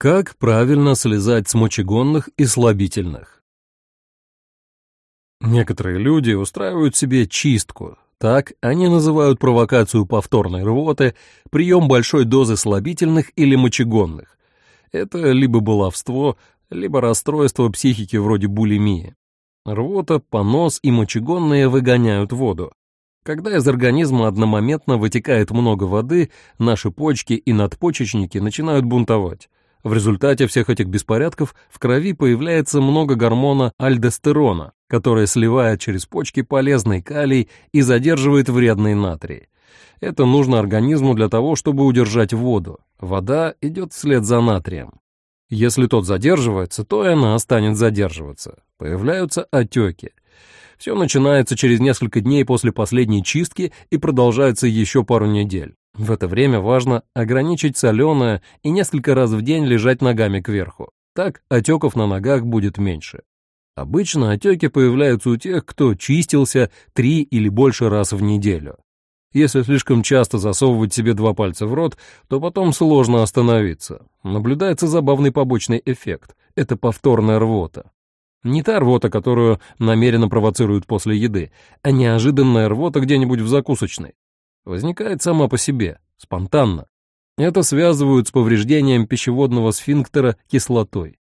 Как правильно слезать с мочегонных и слабительных? Некоторые люди устраивают себе чистку. Так они называют провокацию повторной рвоты, прием большой дозы слабительных или мочегонных. Это либо баловство, либо расстройство психики вроде булимии. Рвота, понос и мочегонные выгоняют воду. Когда из организма одномоментно вытекает много воды, наши почки и надпочечники начинают бунтовать. В результате всех этих беспорядков в крови появляется много гормона альдостерона, который сливает через почки полезный калий и задерживает вредный натрий. Это нужно организму для того, чтобы удержать воду. Вода идет вслед за натрием. Если тот задерживается, то и она станет задерживаться. Появляются отеки. Все начинается через несколько дней после последней чистки и продолжается еще пару недель. В это время важно ограничить соленое и несколько раз в день лежать ногами кверху. Так отеков на ногах будет меньше. Обычно отеки появляются у тех, кто чистился три или больше раз в неделю. Если слишком часто засовывать себе два пальца в рот, то потом сложно остановиться. Наблюдается забавный побочный эффект – это повторная рвота. Не та рвота, которую намеренно провоцируют после еды, а неожиданная рвота где-нибудь в закусочной возникает сама по себе, спонтанно. Это связывают с повреждением пищеводного сфинктера кислотой.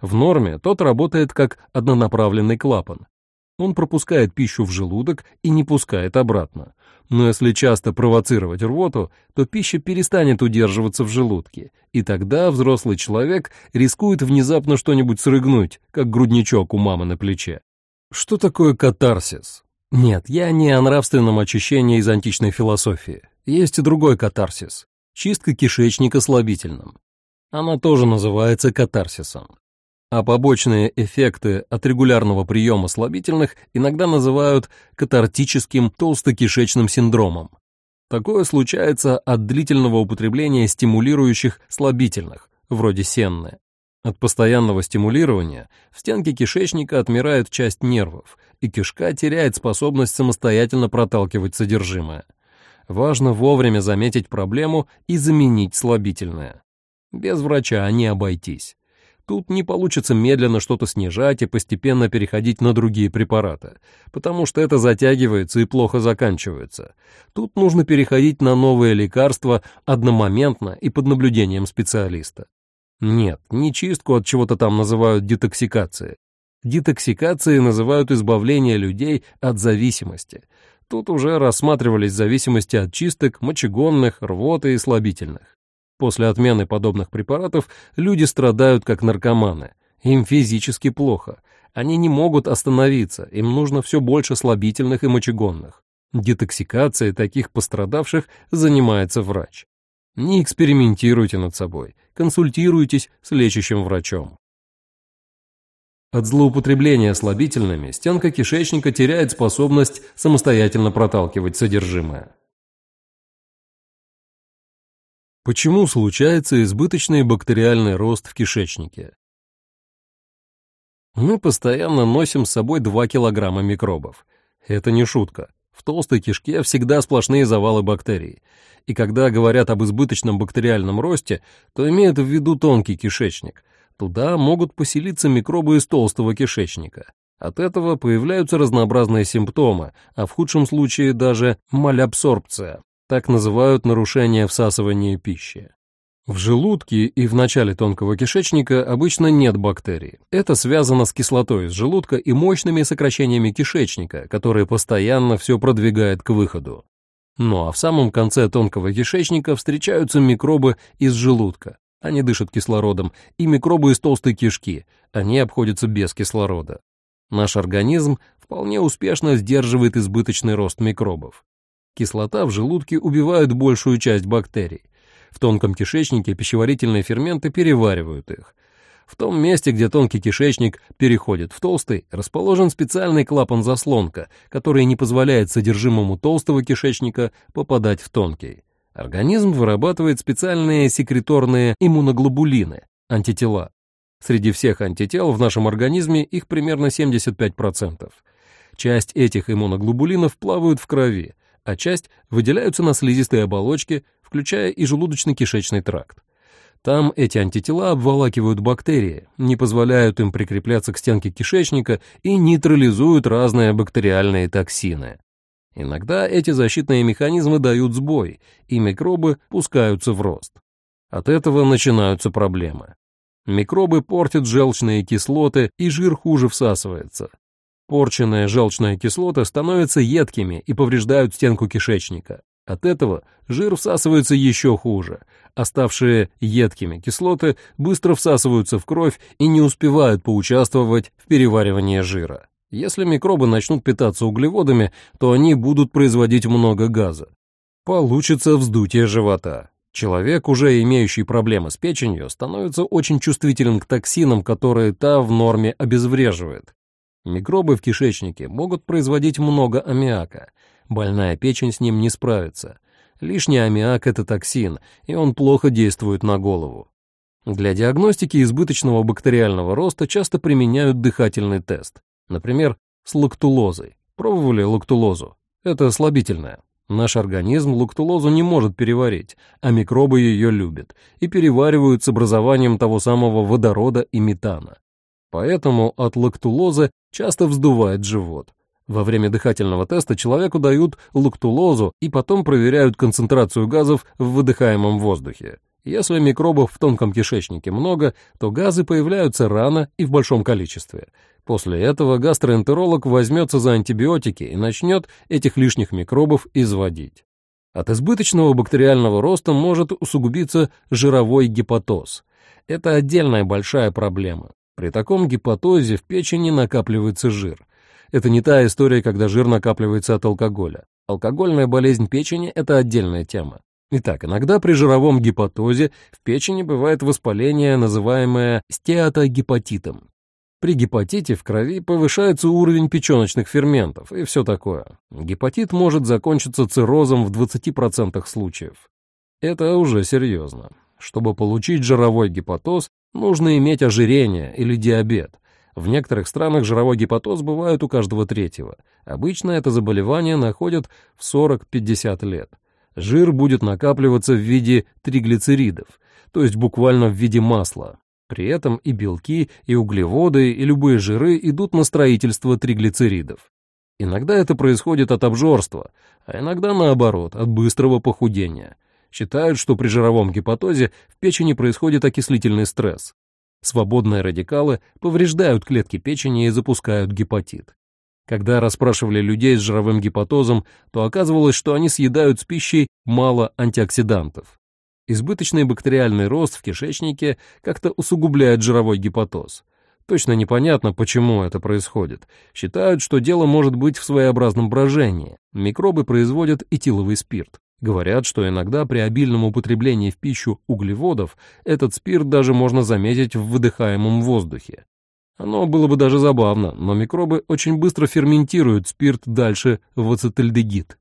В норме тот работает как однонаправленный клапан. Он пропускает пищу в желудок и не пускает обратно. Но если часто провоцировать рвоту, то пища перестанет удерживаться в желудке, и тогда взрослый человек рискует внезапно что-нибудь срыгнуть, как грудничок у мамы на плече. Что такое катарсис? Нет, я не о нравственном очищении из античной философии. Есть и другой катарсис – чистка кишечника слабительным. Она тоже называется катарсисом. А побочные эффекты от регулярного приема слабительных иногда называют катартическим толстокишечным синдромом. Такое случается от длительного употребления стимулирующих слабительных, вроде сенны. От постоянного стимулирования в стенке кишечника отмирает часть нервов, и кишка теряет способность самостоятельно проталкивать содержимое. Важно вовремя заметить проблему и заменить слабительное. Без врача не обойтись. Тут не получится медленно что-то снижать и постепенно переходить на другие препараты, потому что это затягивается и плохо заканчивается. Тут нужно переходить на новые лекарства одномоментно и под наблюдением специалиста. Нет, не чистку от чего-то там называют детоксикацией. Детоксикацией называют избавление людей от зависимости. Тут уже рассматривались зависимости от чисток, мочегонных, рвоты и слабительных. После отмены подобных препаратов люди страдают как наркоманы. Им физически плохо. Они не могут остановиться, им нужно все больше слабительных и мочегонных. Детоксикацией таких пострадавших занимается врач. Не экспериментируйте над собой, консультируйтесь с лечащим врачом. От злоупотребления слабительными стенка кишечника теряет способность самостоятельно проталкивать содержимое. Почему случается избыточный бактериальный рост в кишечнике? Мы постоянно носим с собой 2 килограмма микробов. Это не шутка. В толстой кишке всегда сплошные завалы бактерий. И когда говорят об избыточном бактериальном росте, то имеют в виду тонкий кишечник. Туда могут поселиться микробы из толстого кишечника. От этого появляются разнообразные симптомы, а в худшем случае даже малябсорбция, так называют нарушение всасывания пищи. В желудке и в начале тонкого кишечника обычно нет бактерий. Это связано с кислотой из желудка и мощными сокращениями кишечника, которые постоянно все продвигают к выходу. Ну а в самом конце тонкого кишечника встречаются микробы из желудка. Они дышат кислородом, и микробы из толстой кишки. Они обходятся без кислорода. Наш организм вполне успешно сдерживает избыточный рост микробов. Кислота в желудке убивает большую часть бактерий. В тонком кишечнике пищеварительные ферменты переваривают их. В том месте, где тонкий кишечник переходит в толстый, расположен специальный клапан-заслонка, который не позволяет содержимому толстого кишечника попадать в тонкий. Организм вырабатывает специальные секреторные иммуноглобулины, антитела. Среди всех антител в нашем организме их примерно 75%. Часть этих иммуноглобулинов плавают в крови, а часть выделяются на слизистой оболочке, включая и желудочно-кишечный тракт. Там эти антитела обволакивают бактерии, не позволяют им прикрепляться к стенке кишечника и нейтрализуют разные бактериальные токсины. Иногда эти защитные механизмы дают сбой, и микробы пускаются в рост. От этого начинаются проблемы. Микробы портят желчные кислоты, и жир хуже всасывается. Порченные желчные кислоты становятся едкими и повреждают стенку кишечника. От этого жир всасывается еще хуже. Оставшие едкими кислоты быстро всасываются в кровь и не успевают поучаствовать в переваривании жира. Если микробы начнут питаться углеводами, то они будут производить много газа. Получится вздутие живота. Человек, уже имеющий проблемы с печенью, становится очень чувствителен к токсинам, которые та в норме обезвреживает. Микробы в кишечнике могут производить много аммиака. Больная печень с ним не справится. Лишний аммиак — это токсин, и он плохо действует на голову. Для диагностики избыточного бактериального роста часто применяют дыхательный тест. Например, с лактулозой. Пробовали лактулозу? Это слабительное. Наш организм лактулозу не может переварить, а микробы ее любят и переваривают с образованием того самого водорода и метана. Поэтому от лактулозы часто вздувает живот. Во время дыхательного теста человеку дают лактулозу и потом проверяют концентрацию газов в выдыхаемом воздухе. Если микробов в тонком кишечнике много, то газы появляются рано и в большом количестве. После этого гастроэнтеролог возьмется за антибиотики и начнет этих лишних микробов изводить. От избыточного бактериального роста может усугубиться жировой гепатоз. Это отдельная большая проблема. При таком гепатозе в печени накапливается жир. Это не та история, когда жир накапливается от алкоголя. Алкогольная болезнь печени – это отдельная тема. Итак, иногда при жировом гепатозе в печени бывает воспаление, называемое стеатогепатитом. При гепатите в крови повышается уровень печеночных ферментов и все такое. Гепатит может закончиться циррозом в 20% случаев. Это уже серьезно. Чтобы получить жировой гепатоз, нужно иметь ожирение или диабет. В некоторых странах жировой гепатоз бывает у каждого третьего. Обычно это заболевание находят в 40-50 лет. Жир будет накапливаться в виде триглицеридов, то есть буквально в виде масла, при этом и белки, и углеводы, и любые жиры идут на строительство триглицеридов. Иногда это происходит от обжорства, а иногда наоборот, от быстрого похудения. Считают, что при жировом гепатозе в печени происходит окислительный стресс. Свободные радикалы повреждают клетки печени и запускают гепатит. Когда расспрашивали людей с жировым гепатозом, то оказывалось, что они съедают с пищей мало антиоксидантов. Избыточный бактериальный рост в кишечнике как-то усугубляет жировой гепатоз. Точно непонятно, почему это происходит. Считают, что дело может быть в своеобразном брожении. Микробы производят этиловый спирт. Говорят, что иногда при обильном употреблении в пищу углеводов этот спирт даже можно заметить в выдыхаемом воздухе. Оно было бы даже забавно, но микробы очень быстро ферментируют спирт дальше в ацетальдегид.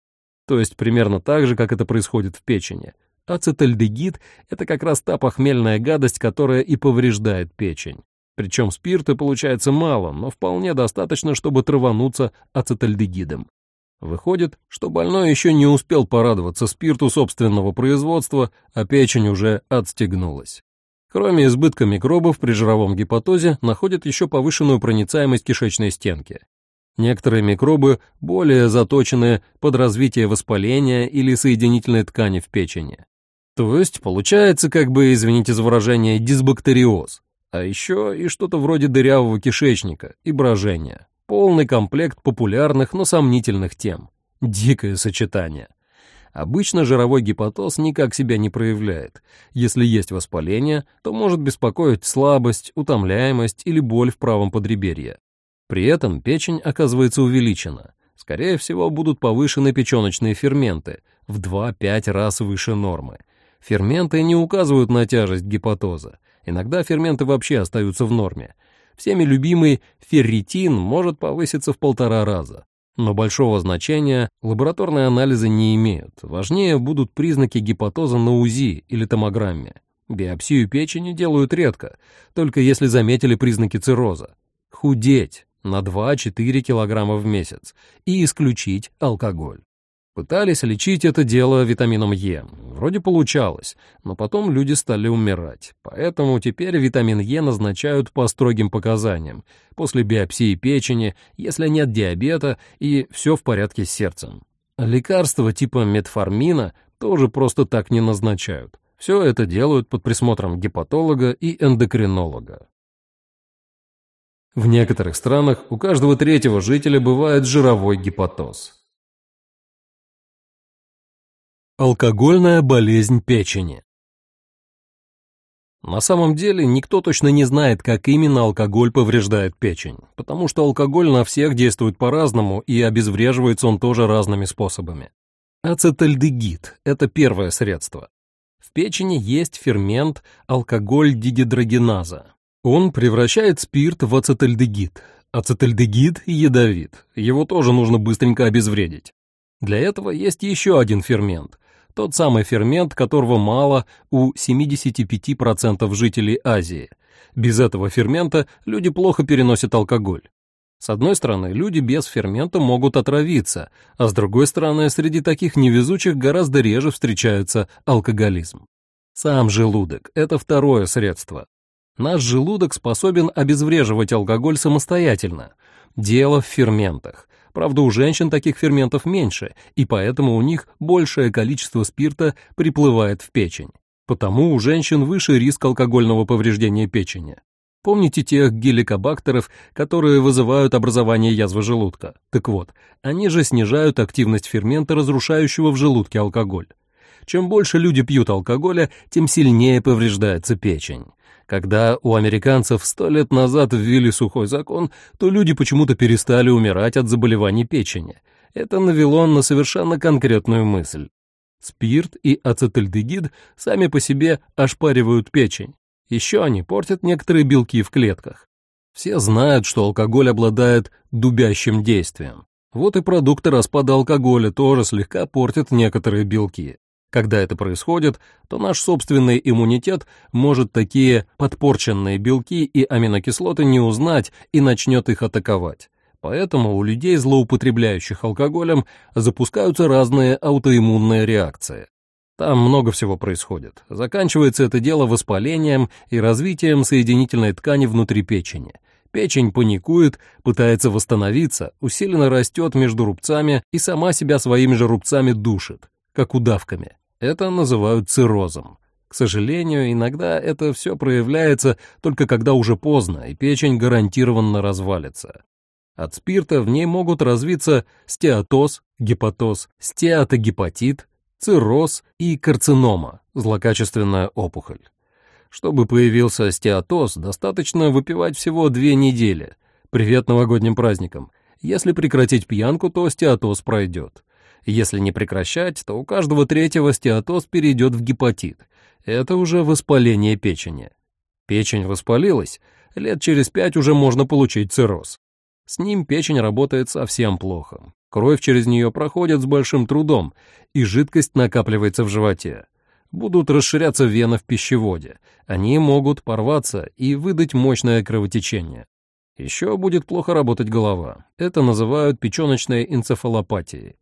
То есть примерно так же, как это происходит в печени. Ацетальдегид — это как раз та похмельная гадость, которая и повреждает печень. Причем спирта получается мало, но вполне достаточно, чтобы травануться ацетальдегидом. Выходит, что больной еще не успел порадоваться спирту собственного производства, а печень уже отстегнулась. Кроме избытка микробов при жировом гепатозе находят еще повышенную проницаемость кишечной стенки. Некоторые микробы более заточены под развитие воспаления или соединительной ткани в печени. То есть получается, как бы, извините за выражение, дисбактериоз. А еще и что-то вроде дырявого кишечника и брожения. Полный комплект популярных, но сомнительных тем. Дикое сочетание. Обычно жировой гепатоз никак себя не проявляет. Если есть воспаление, то может беспокоить слабость, утомляемость или боль в правом подреберье. При этом печень оказывается увеличена. Скорее всего, будут повышены печеночные ферменты в 2-5 раз выше нормы – Ферменты не указывают на тяжесть гепатоза. Иногда ферменты вообще остаются в норме. Всеми любимый ферритин может повыситься в полтора раза. Но большого значения лабораторные анализы не имеют. Важнее будут признаки гепатоза на УЗИ или томограмме. Биопсию печени делают редко, только если заметили признаки цирроза. Худеть на 2-4 килограмма в месяц и исключить алкоголь. Пытались лечить это дело витамином Е. Вроде получалось, но потом люди стали умирать. Поэтому теперь витамин Е назначают по строгим показаниям, после биопсии печени, если нет диабета и все в порядке с сердцем. Лекарства типа метформина тоже просто так не назначают. Все это делают под присмотром гепатолога и эндокринолога. В некоторых странах у каждого третьего жителя бывает жировой гепатоз. Алкогольная болезнь печени. На самом деле никто точно не знает, как именно алкоголь повреждает печень, потому что алкоголь на всех действует по-разному и обезвреживается он тоже разными способами. Ацетальдегид – это первое средство. В печени есть фермент алкоголь-дигидрогеназа. Он превращает спирт в ацетальдегид. Ацетальдегид ядовит, его тоже нужно быстренько обезвредить. Для этого есть еще один фермент тот самый фермент, которого мало у 75% жителей Азии. Без этого фермента люди плохо переносят алкоголь. С одной стороны, люди без фермента могут отравиться, а с другой стороны, среди таких невезучих гораздо реже встречается алкоголизм. Сам желудок – это второе средство. Наш желудок способен обезвреживать алкоголь самостоятельно. Дело в ферментах. Правда, у женщин таких ферментов меньше, и поэтому у них большее количество спирта приплывает в печень. Потому у женщин выше риск алкогольного повреждения печени. Помните тех геликобактеров, которые вызывают образование язвы желудка? Так вот, они же снижают активность фермента, разрушающего в желудке алкоголь. Чем больше люди пьют алкоголя, тем сильнее повреждается печень. Когда у американцев сто лет назад ввели сухой закон, то люди почему-то перестали умирать от заболеваний печени. Это навело на совершенно конкретную мысль. Спирт и ацетальдегид сами по себе ошпаривают печень. Еще они портят некоторые белки в клетках. Все знают, что алкоголь обладает дубящим действием. Вот и продукты распада алкоголя тоже слегка портят некоторые белки. Когда это происходит, то наш собственный иммунитет может такие подпорченные белки и аминокислоты не узнать и начнет их атаковать. Поэтому у людей, злоупотребляющих алкоголем, запускаются разные аутоиммунные реакции. Там много всего происходит. Заканчивается это дело воспалением и развитием соединительной ткани внутри печени. Печень паникует, пытается восстановиться, усиленно растет между рубцами и сама себя своими же рубцами душит, как удавками. Это называют циррозом. К сожалению, иногда это все проявляется только когда уже поздно, и печень гарантированно развалится. От спирта в ней могут развиться стеатоз, гепатоз, стеатогепатит, цирроз и карцинома, злокачественная опухоль. Чтобы появился стеатоз, достаточно выпивать всего две недели. Привет новогодним праздникам. Если прекратить пьянку, то стеатоз пройдет. Если не прекращать, то у каждого третьего стеатоз перейдет в гепатит. Это уже воспаление печени. Печень воспалилась, лет через пять уже можно получить цирроз. С ним печень работает совсем плохо. Кровь через нее проходит с большим трудом, и жидкость накапливается в животе. Будут расширяться вены в пищеводе. Они могут порваться и выдать мощное кровотечение. Еще будет плохо работать голова. Это называют печеночной энцефалопатией.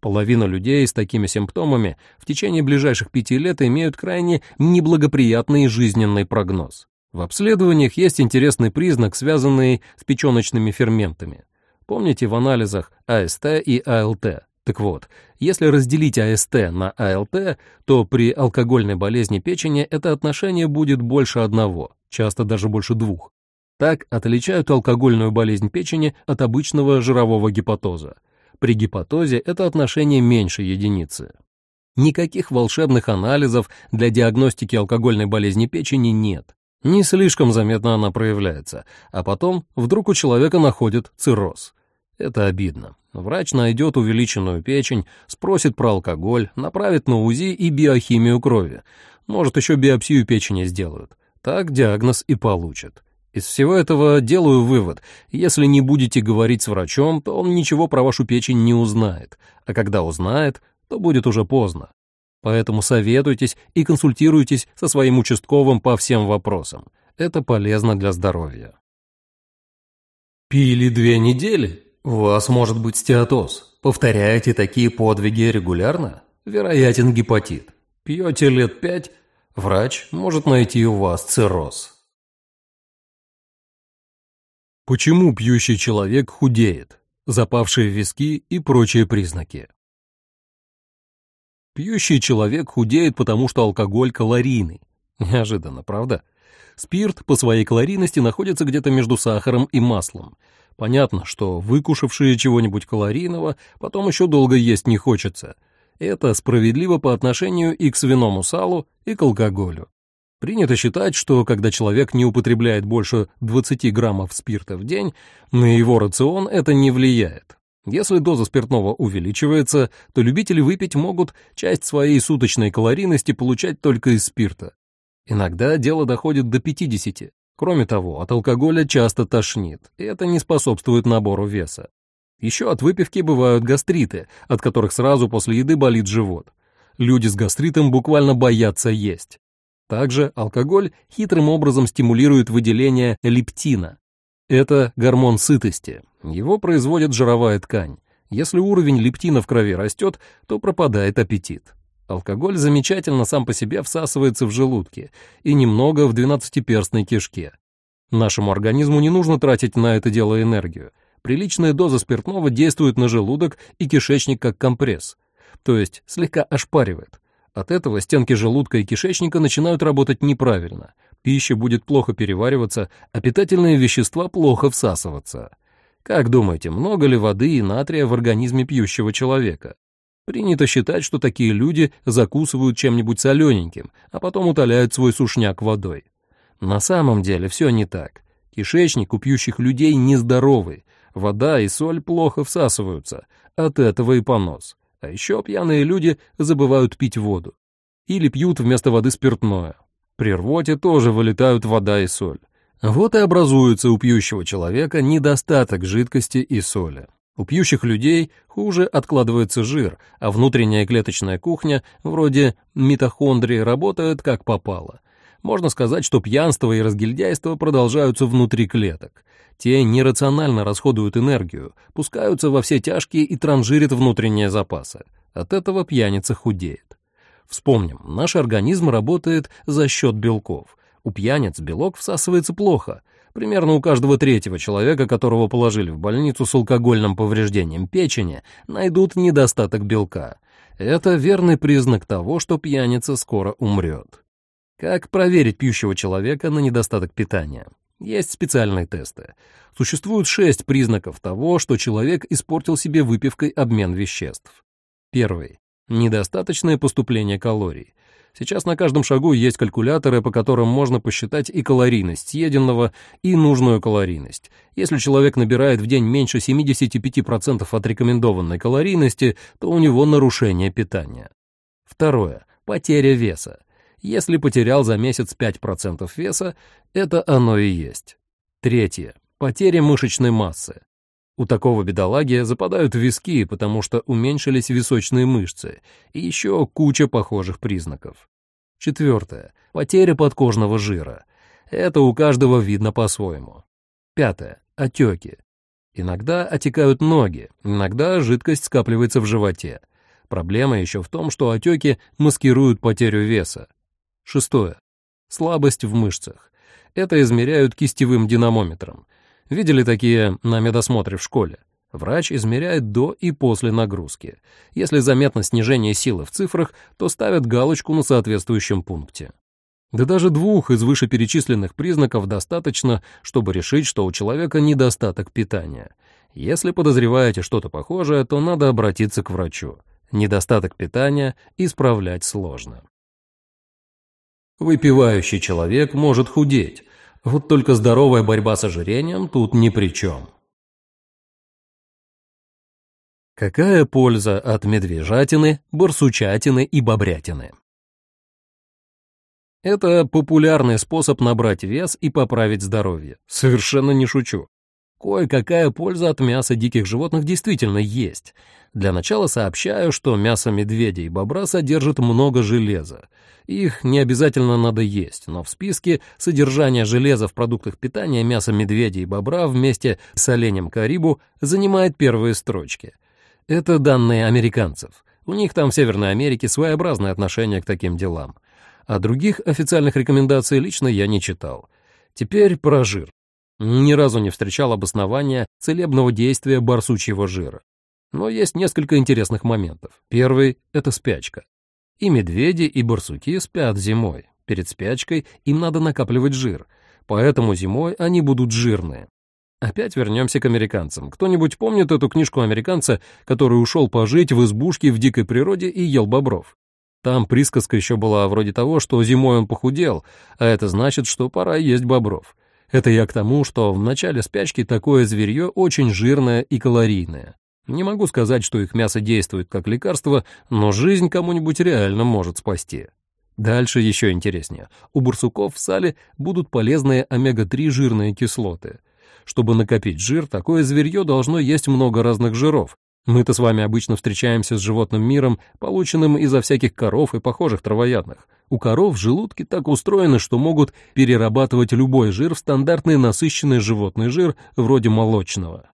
Половина людей с такими симптомами в течение ближайших пяти лет имеют крайне неблагоприятный жизненный прогноз. В обследованиях есть интересный признак, связанный с печеночными ферментами. Помните в анализах АСТ и АЛТ? Так вот, если разделить АСТ на АЛТ, то при алкогольной болезни печени это отношение будет больше одного, часто даже больше двух. Так отличают алкогольную болезнь печени от обычного жирового гепатоза. При гепатозе это отношение меньше единицы. Никаких волшебных анализов для диагностики алкогольной болезни печени нет. Не слишком заметно она проявляется, а потом вдруг у человека находит цирроз. Это обидно. Врач найдет увеличенную печень, спросит про алкоголь, направит на УЗИ и биохимию крови. Может, еще биопсию печени сделают. Так диагноз и получат. Из всего этого делаю вывод. Если не будете говорить с врачом, то он ничего про вашу печень не узнает. А когда узнает, то будет уже поздно. Поэтому советуйтесь и консультируйтесь со своим участковым по всем вопросам. Это полезно для здоровья. Пили две недели? У вас может быть стеатоз. Повторяете такие подвиги регулярно? Вероятен гепатит. Пьете лет пять? Врач может найти у вас цирроз. Почему пьющий человек худеет? Запавшие виски и прочие признаки. Пьющий человек худеет, потому что алкоголь калорийный. Неожиданно, правда? Спирт по своей калорийности находится где-то между сахаром и маслом. Понятно, что выкушавшие чего-нибудь калорийного потом еще долго есть не хочется. Это справедливо по отношению и к свиному салу, и к алкоголю. Принято считать, что когда человек не употребляет больше 20 граммов спирта в день, на его рацион это не влияет. Если доза спиртного увеличивается, то любители выпить могут часть своей суточной калорийности получать только из спирта. Иногда дело доходит до 50. Кроме того, от алкоголя часто тошнит, и это не способствует набору веса. Еще от выпивки бывают гастриты, от которых сразу после еды болит живот. Люди с гастритом буквально боятся есть. Также алкоголь хитрым образом стимулирует выделение лептина. Это гормон сытости. Его производит жировая ткань. Если уровень лептина в крови растет, то пропадает аппетит. Алкоголь замечательно сам по себе всасывается в желудке и немного в двенадцатиперстной кишке. Нашему организму не нужно тратить на это дело энергию. Приличная доза спиртного действует на желудок и кишечник как компресс, то есть слегка ошпаривает. От этого стенки желудка и кишечника начинают работать неправильно, пища будет плохо перевариваться, а питательные вещества плохо всасываться. Как думаете, много ли воды и натрия в организме пьющего человека? Принято считать, что такие люди закусывают чем-нибудь солененьким, а потом утоляют свой сушняк водой. На самом деле все не так. Кишечник у пьющих людей нездоровый, вода и соль плохо всасываются, от этого и понос. А еще пьяные люди забывают пить воду. Или пьют вместо воды спиртное. При рвоте тоже вылетают вода и соль. Вот и образуется у пьющего человека недостаток жидкости и соли. У пьющих людей хуже откладывается жир, а внутренняя клеточная кухня, вроде митохондрии, работает как попало. Можно сказать, что пьянство и разгильдяйство продолжаются внутри клеток. Те нерационально расходуют энергию, пускаются во все тяжкие и транжирят внутренние запасы. От этого пьяница худеет. Вспомним, наш организм работает за счет белков. У пьяниц белок всасывается плохо. Примерно у каждого третьего человека, которого положили в больницу с алкогольным повреждением печени, найдут недостаток белка. Это верный признак того, что пьяница скоро умрет. Как проверить пьющего человека на недостаток питания? Есть специальные тесты. Существует шесть признаков того, что человек испортил себе выпивкой обмен веществ. Первый. Недостаточное поступление калорий. Сейчас на каждом шагу есть калькуляторы, по которым можно посчитать и калорийность съеденного, и нужную калорийность. Если человек набирает в день меньше 75% от рекомендованной калорийности, то у него нарушение питания. Второе. Потеря веса. Если потерял за месяц 5% веса, это оно и есть. Третье. Потеря мышечной массы. У такого бедолаги западают виски, потому что уменьшились височные мышцы, и еще куча похожих признаков. Четвертое. Потеря подкожного жира. Это у каждого видно по-своему. Пятое. Отеки. Иногда отекают ноги, иногда жидкость скапливается в животе. Проблема еще в том, что отеки маскируют потерю веса. Шестое. Слабость в мышцах. Это измеряют кистевым динамометром. Видели такие на медосмотре в школе? Врач измеряет до и после нагрузки. Если заметно снижение силы в цифрах, то ставят галочку на соответствующем пункте. Да даже двух из вышеперечисленных признаков достаточно, чтобы решить, что у человека недостаток питания. Если подозреваете что-то похожее, то надо обратиться к врачу. Недостаток питания исправлять сложно. Выпивающий человек может худеть, вот только здоровая борьба с ожирением тут ни при чем. Какая польза от медвежатины, барсучатины и бобрятины? Это популярный способ набрать вес и поправить здоровье. Совершенно не шучу. Кое-какая польза от мяса диких животных действительно есть. Для начала сообщаю, что мясо медведя и бобра содержит много железа. Их не обязательно надо есть, но в списке содержания железа в продуктах питания мясо медведя и бобра вместе с оленем карибу занимает первые строчки. Это данные американцев. У них там в Северной Америке своеобразное отношение к таким делам. А других официальных рекомендаций лично я не читал. Теперь про жир. Ни разу не встречал обоснования целебного действия барсучьего жира. Но есть несколько интересных моментов. Первый — это спячка. И медведи, и барсуки спят зимой. Перед спячкой им надо накапливать жир, поэтому зимой они будут жирные. Опять вернемся к американцам. Кто-нибудь помнит эту книжку американца, который ушел пожить в избушке в дикой природе и ел бобров? Там присказка еще была вроде того, что зимой он похудел, а это значит, что пора есть бобров. Это я к тому, что в начале спячки такое зверье очень жирное и калорийное. Не могу сказать, что их мясо действует как лекарство, но жизнь кому-нибудь реально может спасти. Дальше еще интереснее. У барсуков в сале будут полезные омега-3 жирные кислоты. Чтобы накопить жир, такое зверье должно есть много разных жиров. Мы-то с вами обычно встречаемся с животным миром, полученным изо всяких коров и похожих травоядных. У коров желудки так устроены, что могут перерабатывать любой жир в стандартный насыщенный животный жир, вроде молочного.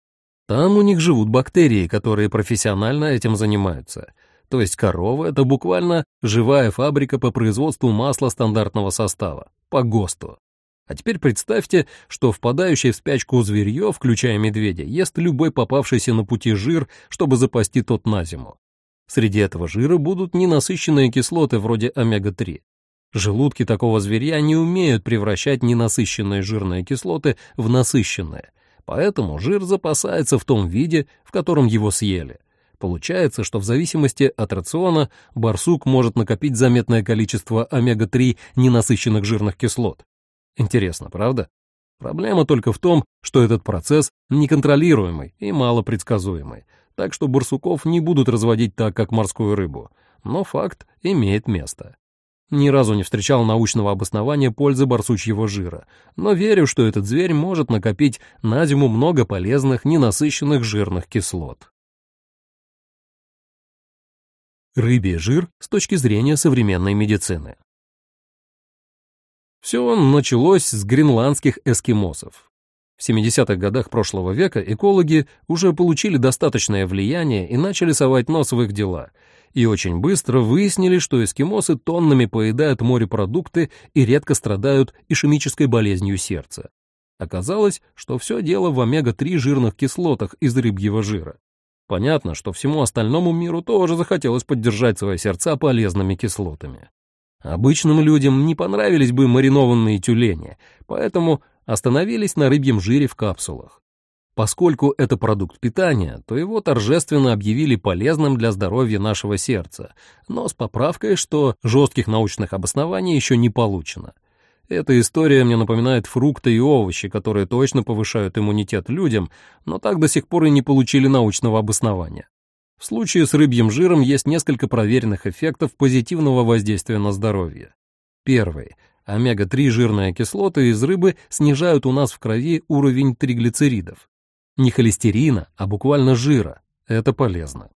Там у них живут бактерии, которые профессионально этим занимаются. То есть корова — это буквально живая фабрика по производству масла стандартного состава, по ГОСТу. А теперь представьте, что впадающее в спячку зверье, включая медведя, ест любой попавшийся на пути жир, чтобы запасти тот на зиму. Среди этого жира будут ненасыщенные кислоты вроде омега-3. Желудки такого зверя не умеют превращать ненасыщенные жирные кислоты в насыщенные, поэтому жир запасается в том виде, в котором его съели. Получается, что в зависимости от рациона барсук может накопить заметное количество омега-3 ненасыщенных жирных кислот. Интересно, правда? Проблема только в том, что этот процесс неконтролируемый и малопредсказуемый, так что барсуков не будут разводить так, как морскую рыбу. Но факт имеет место. Ни разу не встречал научного обоснования пользы барсучьего жира, но верю, что этот зверь может накопить на зиму много полезных, ненасыщенных жирных кислот. Рыбий жир с точки зрения современной медицины. Все началось с гренландских эскимосов. В 70-х годах прошлого века экологи уже получили достаточное влияние и начали совать нос в их дела — и очень быстро выяснили, что эскимосы тоннами поедают морепродукты и редко страдают ишемической болезнью сердца. Оказалось, что все дело в омега-3 жирных кислотах из рыбьего жира. Понятно, что всему остальному миру тоже захотелось поддержать свои сердца полезными кислотами. Обычным людям не понравились бы маринованные тюлени, поэтому остановились на рыбьем жире в капсулах. Поскольку это продукт питания, то его торжественно объявили полезным для здоровья нашего сердца, но с поправкой, что жестких научных обоснований еще не получено. Эта история мне напоминает фрукты и овощи, которые точно повышают иммунитет людям, но так до сих пор и не получили научного обоснования. В случае с рыбьим жиром есть несколько проверенных эффектов позитивного воздействия на здоровье. Первый. Омега-3 жирные кислоты из рыбы снижают у нас в крови уровень триглицеридов. Не холестерина, а буквально жира. Это полезно.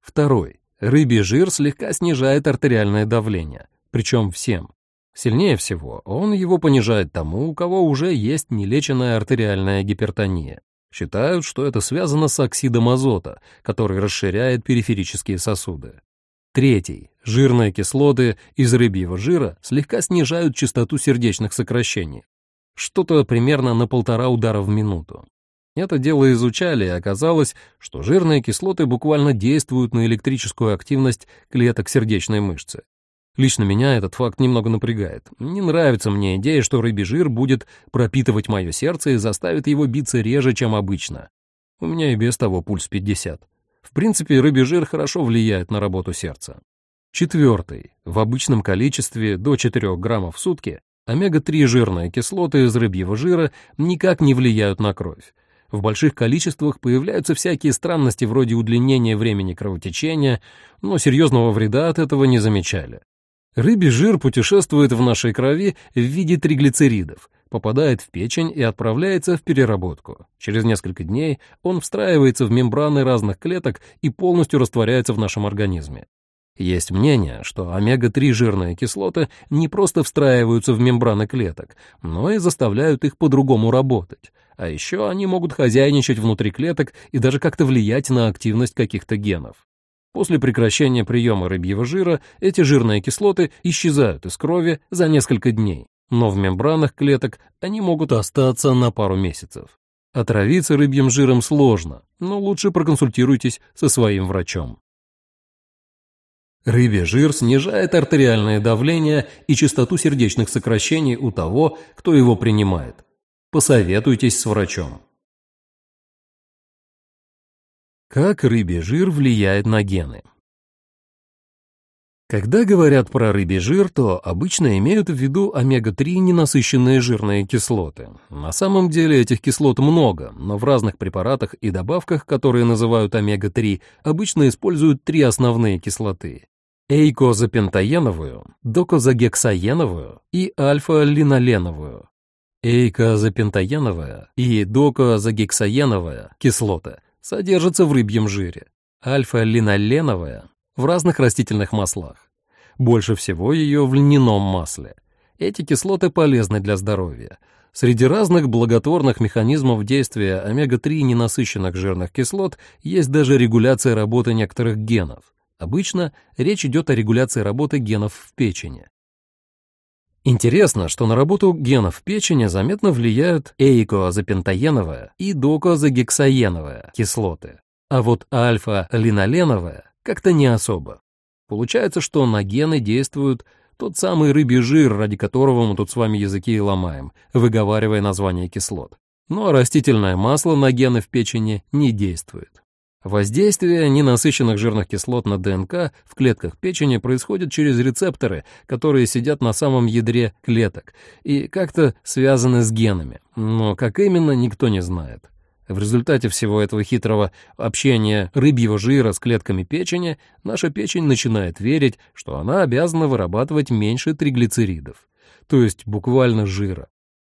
Второй. Рыбий жир слегка снижает артериальное давление, причем всем. Сильнее всего он его понижает тому, у кого уже есть нелеченная артериальная гипертония. Считают, что это связано с оксидом азота, который расширяет периферические сосуды. Третий. Жирные кислоты из рыбьего жира слегка снижают частоту сердечных сокращений. Что-то примерно на полтора удара в минуту. Это дело изучали, и оказалось, что жирные кислоты буквально действуют на электрическую активность клеток сердечной мышцы. Лично меня этот факт немного напрягает. Не нравится мне идея, что рыбий жир будет пропитывать мое сердце и заставит его биться реже, чем обычно. У меня и без того пульс 50. В принципе, рыбий жир хорошо влияет на работу сердца. Четвертый. В обычном количестве до 4 граммов в сутки омега-3 жирные кислоты из рыбьего жира никак не влияют на кровь. В больших количествах появляются всякие странности вроде удлинения времени кровотечения, но серьезного вреда от этого не замечали. Рыбий жир путешествует в нашей крови в виде триглицеридов, попадает в печень и отправляется в переработку. Через несколько дней он встраивается в мембраны разных клеток и полностью растворяется в нашем организме. Есть мнение, что омега-3 жирные кислоты не просто встраиваются в мембраны клеток, но и заставляют их по-другому работать. А еще они могут хозяйничать внутри клеток и даже как-то влиять на активность каких-то генов. После прекращения приема рыбьего жира эти жирные кислоты исчезают из крови за несколько дней, но в мембранах клеток они могут остаться на пару месяцев. Отравиться рыбьим жиром сложно, но лучше проконсультируйтесь со своим врачом. Рыбий жир снижает артериальное давление и частоту сердечных сокращений у того, кто его принимает. Посоветуйтесь с врачом. Как рыбий жир влияет на гены? Когда говорят про рыбий жир, то обычно имеют в виду омега-3 ненасыщенные жирные кислоты. На самом деле этих кислот много, но в разных препаратах и добавках, которые называют омега-3, обычно используют три основные кислоты эйкозапентаеновую, докозагексаеновую и альфа-линоленовую. Эйкозапентаеновая и докозагексаеновая кислоты содержатся в рыбьем жире, альфа-линоленовая в разных растительных маслах. Больше всего ее в льняном масле. Эти кислоты полезны для здоровья. Среди разных благотворных механизмов действия омега-3 ненасыщенных жирных кислот есть даже регуляция работы некоторых генов. Обычно речь идет о регуляции работы генов в печени. Интересно, что на работу генов печени заметно влияют эйкоазопентаеновая и докозагексаеновая кислоты, а вот альфа-линоленовая как-то не особо. Получается, что на гены действует тот самый рыбий жир, ради которого мы тут с вами языки и ломаем, выговаривая название кислот. Но растительное масло на гены в печени не действует. Воздействие ненасыщенных жирных кислот на ДНК в клетках печени происходит через рецепторы, которые сидят на самом ядре клеток и как-то связаны с генами, но как именно, никто не знает. В результате всего этого хитрого общения рыбьего жира с клетками печени наша печень начинает верить, что она обязана вырабатывать меньше триглицеридов, то есть буквально жира.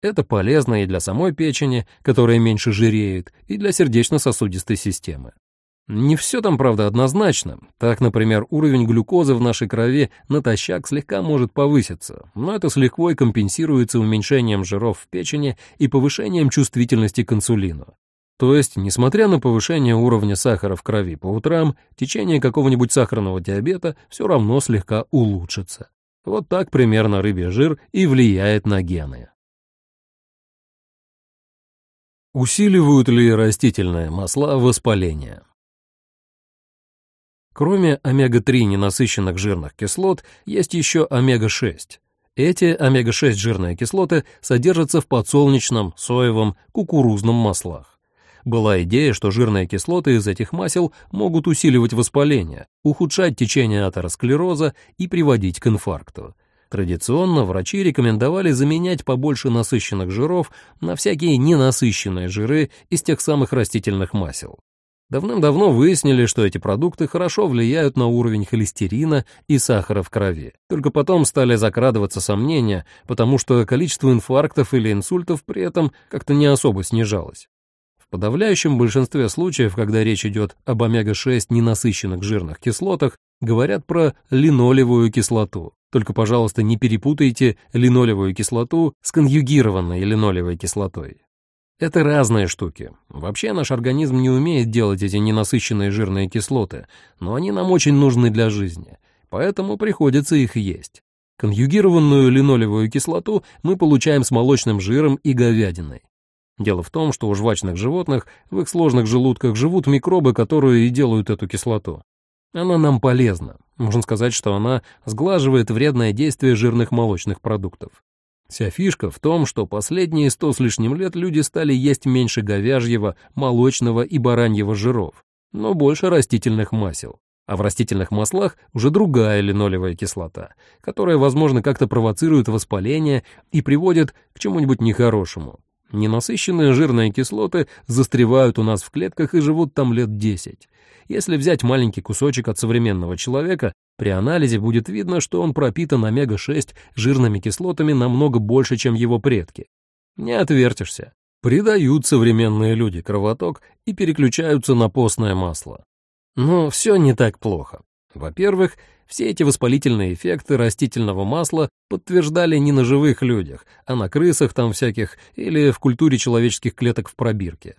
Это полезно и для самой печени, которая меньше жиреет, и для сердечно-сосудистой системы. Не все там, правда, однозначно. Так, например, уровень глюкозы в нашей крови натощак слегка может повыситься, но это с лихвой компенсируется уменьшением жиров в печени и повышением чувствительности к инсулину. То есть, несмотря на повышение уровня сахара в крови по утрам, течение какого-нибудь сахарного диабета все равно слегка улучшится. Вот так примерно рыбий жир и влияет на гены. Усиливают ли растительные масла воспаление? Кроме омега-3 ненасыщенных жирных кислот, есть еще омега-6. Эти омега-6 жирные кислоты содержатся в подсолнечном, соевом, кукурузном маслах. Была идея, что жирные кислоты из этих масел могут усиливать воспаление, ухудшать течение атеросклероза и приводить к инфаркту. Традиционно врачи рекомендовали заменять побольше насыщенных жиров на всякие ненасыщенные жиры из тех самых растительных масел. Давным-давно выяснили, что эти продукты хорошо влияют на уровень холестерина и сахара в крови. Только потом стали закрадываться сомнения, потому что количество инфарктов или инсультов при этом как-то не особо снижалось. В подавляющем большинстве случаев, когда речь идет об омега-6 ненасыщенных жирных кислотах, говорят про линолевую кислоту. Только, пожалуйста, не перепутайте линолевую кислоту с конъюгированной линолевой кислотой. Это разные штуки. Вообще наш организм не умеет делать эти ненасыщенные жирные кислоты, но они нам очень нужны для жизни, поэтому приходится их есть. Конъюгированную линолевую кислоту мы получаем с молочным жиром и говядиной. Дело в том, что у жвачных животных в их сложных желудках живут микробы, которые и делают эту кислоту. Она нам полезна. Можно сказать, что она сглаживает вредное действие жирных молочных продуктов. Вся фишка в том, что последние сто с лишним лет люди стали есть меньше говяжьего, молочного и бараньего жиров, но больше растительных масел. А в растительных маслах уже другая линолевая кислота, которая, возможно, как-то провоцирует воспаление и приводит к чему-нибудь нехорошему. Ненасыщенные жирные кислоты застревают у нас в клетках и живут там лет 10. Если взять маленький кусочек от современного человека, при анализе будет видно, что он пропитан омега-6 жирными кислотами намного больше, чем его предки. Не отвертишься. Придают современные люди кровоток и переключаются на постное масло. Но все не так плохо. Во-первых, Все эти воспалительные эффекты растительного масла подтверждали не на живых людях, а на крысах там всяких или в культуре человеческих клеток в пробирке.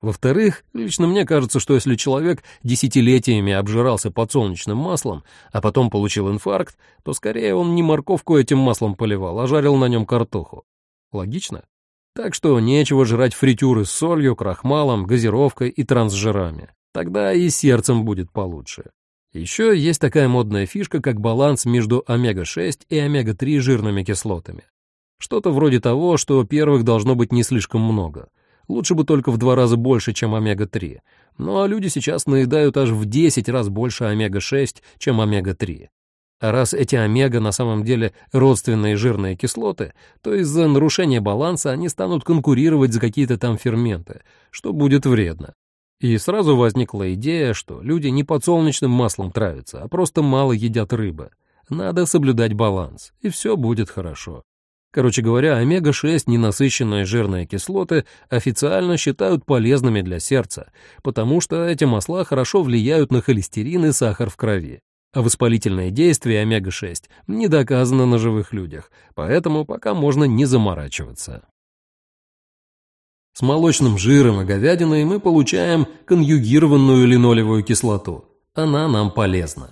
Во-вторых, лично мне кажется, что если человек десятилетиями обжирался подсолнечным маслом, а потом получил инфаркт, то скорее он не морковку этим маслом поливал, а жарил на нем картоху. Логично? Так что нечего жрать фритюры с солью, крахмалом, газировкой и трансжирами. Тогда и сердцем будет получше. Еще есть такая модная фишка, как баланс между омега-6 и омега-3 жирными кислотами. Что-то вроде того, что первых должно быть не слишком много. Лучше бы только в два раза больше, чем омега-3. Ну а люди сейчас наедают аж в 10 раз больше омега-6, чем омега-3. А раз эти омега на самом деле родственные жирные кислоты, то из-за нарушения баланса они станут конкурировать за какие-то там ферменты, что будет вредно. И сразу возникла идея, что люди не подсолнечным маслом травятся, а просто мало едят рыбы. Надо соблюдать баланс, и все будет хорошо. Короче говоря, омега-6 ненасыщенные жирные кислоты официально считают полезными для сердца, потому что эти масла хорошо влияют на холестерин и сахар в крови. А воспалительное действие омега-6 не доказано на живых людях, поэтому пока можно не заморачиваться. С молочным жиром и говядиной мы получаем конъюгированную линолевую кислоту. Она нам полезна.